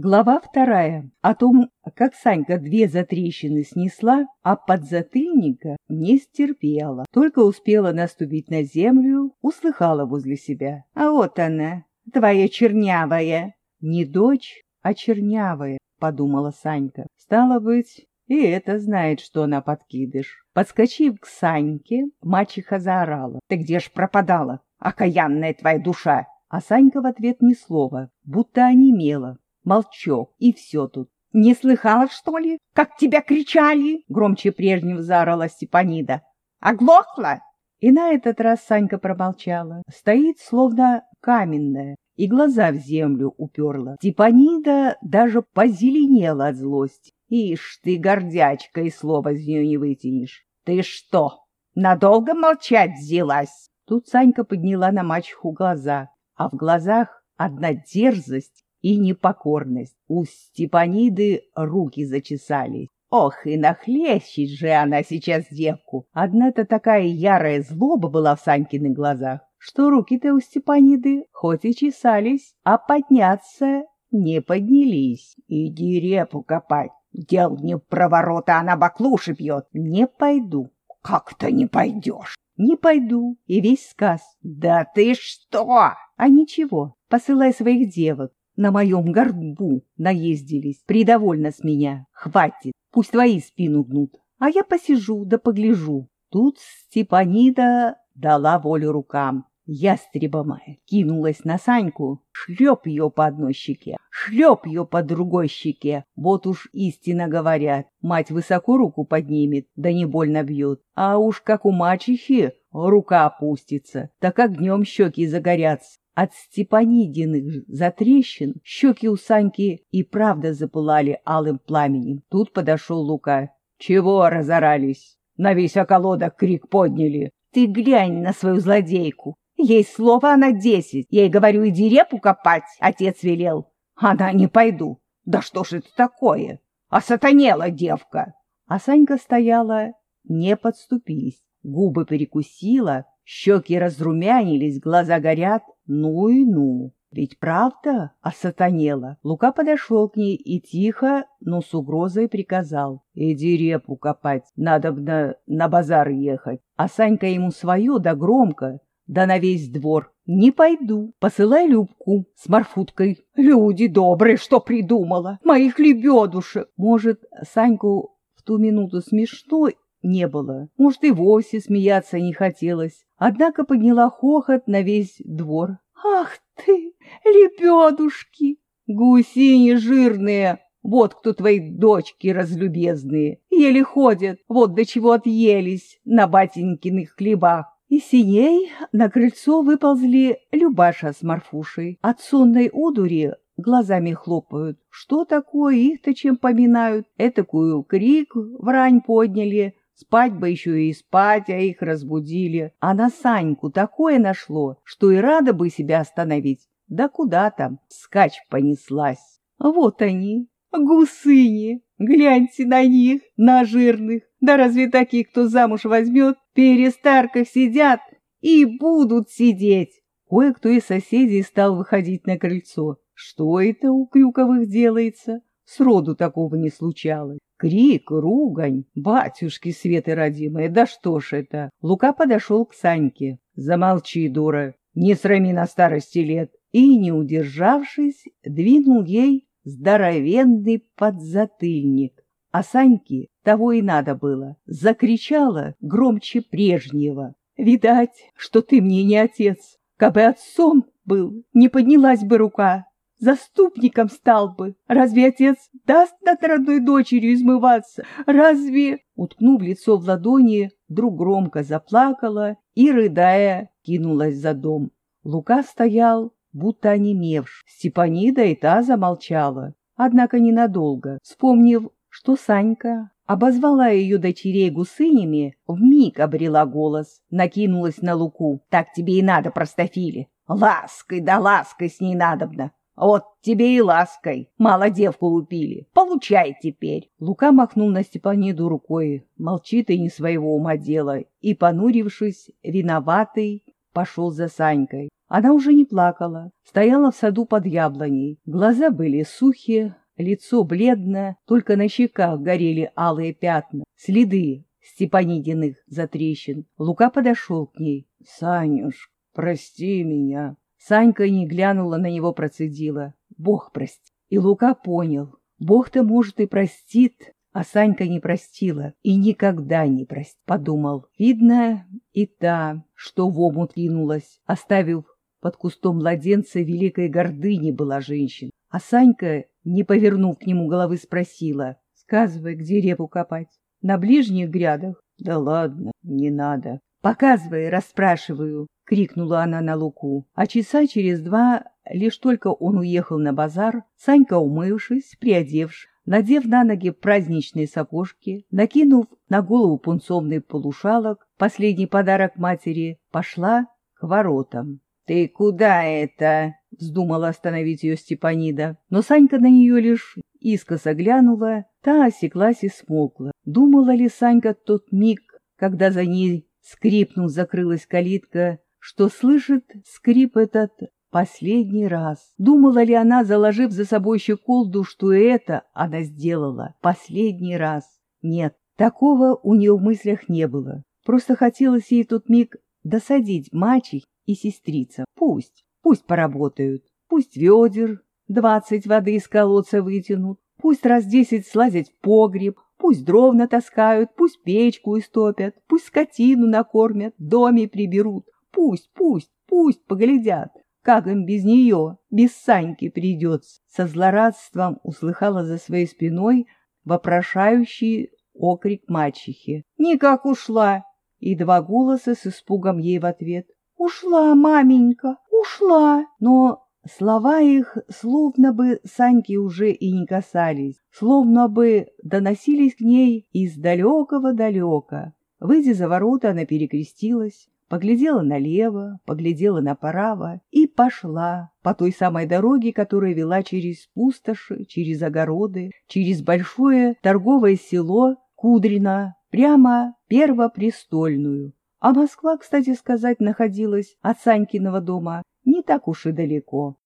Глава вторая. О том, как Санька две затрещины снесла, а подзатыльника не стерпела. Только успела наступить на землю, услыхала возле себя. А вот она, твоя чернявая. Не дочь, а чернявая, подумала Санька. Стало быть, и это знает, что она подкидыш. Подскочив к Саньке, мачеха заорала. «Ты где ж пропадала, окаянная твоя душа?» А Санька в ответ ни слова, будто онемела. Молчок, и все тут. «Не слыхала, что ли, как тебя кричали?» Громче прежнего заорала Степанида. «Оглохла?» И на этот раз Санька промолчала. Стоит, словно каменная, и глаза в землю уперла. Степанида даже позеленела от злости. «Ишь ты, гордячка, и слова из нее не вытянешь! Ты что, надолго молчать взялась?» Тут Санька подняла на мачеху глаза, а в глазах одна дерзость и непокорность. У Степаниды руки зачесались. Ох, и нахлещет же она сейчас девку. Одна-то такая ярая злоба была в Санькиных глазах, что руки-то у Степаниды хоть и чесались, а подняться не поднялись. Иди репу копать. Дел не проворота, она баклуши пьет. Не пойду. Как-то не пойдешь. Не пойду. И весь сказ. Да ты что? А ничего, посылай своих девок на моем горбу наездились, придовольно с меня. Хватит, пусть твои спину гнут, а я посижу да погляжу. Тут Степанида дала волю рукам. Ястреба моя кинулась на Саньку, шлеп ее по одной щеке, шлеп ее по другой щеке. Вот уж истинно говорят, мать высоко руку поднимет, да не больно бьет. А уж как у мачехи рука опустится, так огнем щеки загорятся. От Степанидиных затрещин щеки у Саньки и правда запылали алым пламенем. Тут подошел Лука. «Чего разорались? На весь околодок крик подняли!» «Ты глянь на свою злодейку! Ей слово она десять. Я ей говорю, иди репу копать, отец велел. Она не пойду. Да что ж это такое? А сатанела девка!» А Санька стояла, не подступись, губы перекусила, щеки разрумянились, глаза горят, ну и ну, ведь правда осатанела. Лука подошел к ней и тихо, но с угрозой приказал. «Иди репу копать, надо на, на базар ехать». А Санька ему свое, да громко, да на весь двор. «Не пойду. Посылай Любку с Марфуткой. Люди добрые, что придумала? Моих лебедушек!» Может, Саньку в ту минуту смешно не было. Может, и вовсе смеяться не хотелось. Однако подняла хохот на весь двор. «Ах ты, лебедушки! Гусини жирные! Вот кто твои дочки разлюбезные! Еле ходят, вот до чего отъелись на батенькиных хлебах!» И синей на крыльцо выползли Любаша с Марфушей. От сонной удури глазами хлопают. Что такое, их-то чем поминают? Этакую крик врань подняли, Спать бы еще и спать, а их разбудили. А на Саньку такое нашло, что и рада бы себя остановить. Да куда там, скач понеслась. Вот они, гусыни, гляньте на них, на жирных. Да разве такие, кто замуж возьмет, перестарках сидят и будут сидеть? Кое-кто из соседей стал выходить на крыльцо. Что это у Крюковых делается? Сроду такого не случалось. Крик, ругань. Батюшки Светы родимые, да что ж это? Лука подошел к Саньке. Замолчи, дура, не срами на старости лет. И, не удержавшись, двинул ей здоровенный подзатыльник. А Саньке того и надо было. Закричала громче прежнего. «Видать, что ты мне не отец. Кабы отцом был, не поднялась бы рука заступником стал бы. Разве отец даст над родной дочерью измываться? Разве...» Уткнув лицо в ладони, вдруг громко заплакала и, рыдая, кинулась за дом. Лука стоял, будто онемевш. Степанида и та замолчала, однако ненадолго, вспомнив, что Санька обозвала ее дочерей гусынями, вмиг обрела голос, накинулась на Луку. «Так тебе и надо, простофили! Лаской да лаской с ней надобно! Вот тебе и лаской. Мало девку лупили. Получай теперь. Лука махнул на Степаниду рукой. Молчит и не своего ума дело. И, понурившись, виноватый, пошел за Санькой. Она уже не плакала, стояла в саду под яблоней. Глаза были сухие, лицо бледное, только на щеках горели алые пятна, следы Степанидиных затрещин. Лука подошел к ней. — Санюш, прости меня. Санька не глянула на него, процедила. — Бог прости. И Лука понял. Бог-то, может, и простит, а Санька не простила и никогда не простит, подумал. Видно, и та, что в омут ринулась, оставив под кустом младенца великой гордыни была женщина. А Санька, не повернув к нему головы, спросила, «Сказывай, где репу копать? На ближних грядах?» «Да ладно, не надо». «Показывай, расспрашиваю», — крикнула она на Луку. А часа через два, лишь только он уехал на базар, Санька, умывшись, приодевшись, надев на ноги праздничные сапожки, накинув на голову пунцовный полушалок, последний подарок матери, пошла к воротам. «Ты куда это?» — вздумала остановить ее Степанида. Но Санька на нее лишь искоса глянула, та осеклась и смолкла. Думала ли Санька тот миг, когда за ней скрипнув закрылась калитка, что слышит скрип этот последний раз? Думала ли она, заложив за собой щеколду, что это она сделала последний раз? Нет, такого у нее в мыслях не было. Просто хотелось ей тот миг досадить мачехе и сестрица. Пусть, пусть поработают, пусть ведер двадцать воды из колодца вытянут, пусть раз десять слазят в погреб, пусть дров натаскают, пусть печку истопят, пусть скотину накормят, доме приберут, пусть, пусть, пусть поглядят, как им без нее, без Саньки придется. Со злорадством услыхала за своей спиной вопрошающий окрик мачехи. «Никак ушла!» И два голоса с испугом ей в ответ. «Ушла, маменька, ушла!» Но слова их словно бы Саньки уже и не касались, словно бы доносились к ней из далекого далека. Выйдя за ворота, она перекрестилась, поглядела налево, поглядела направо и пошла по той самой дороге, которая вела через пустоши, через огороды, через большое торговое село Кудрино, прямо первопрестольную, а Москва, кстати сказать, находилась от Санькиного дома не так уж и далеко.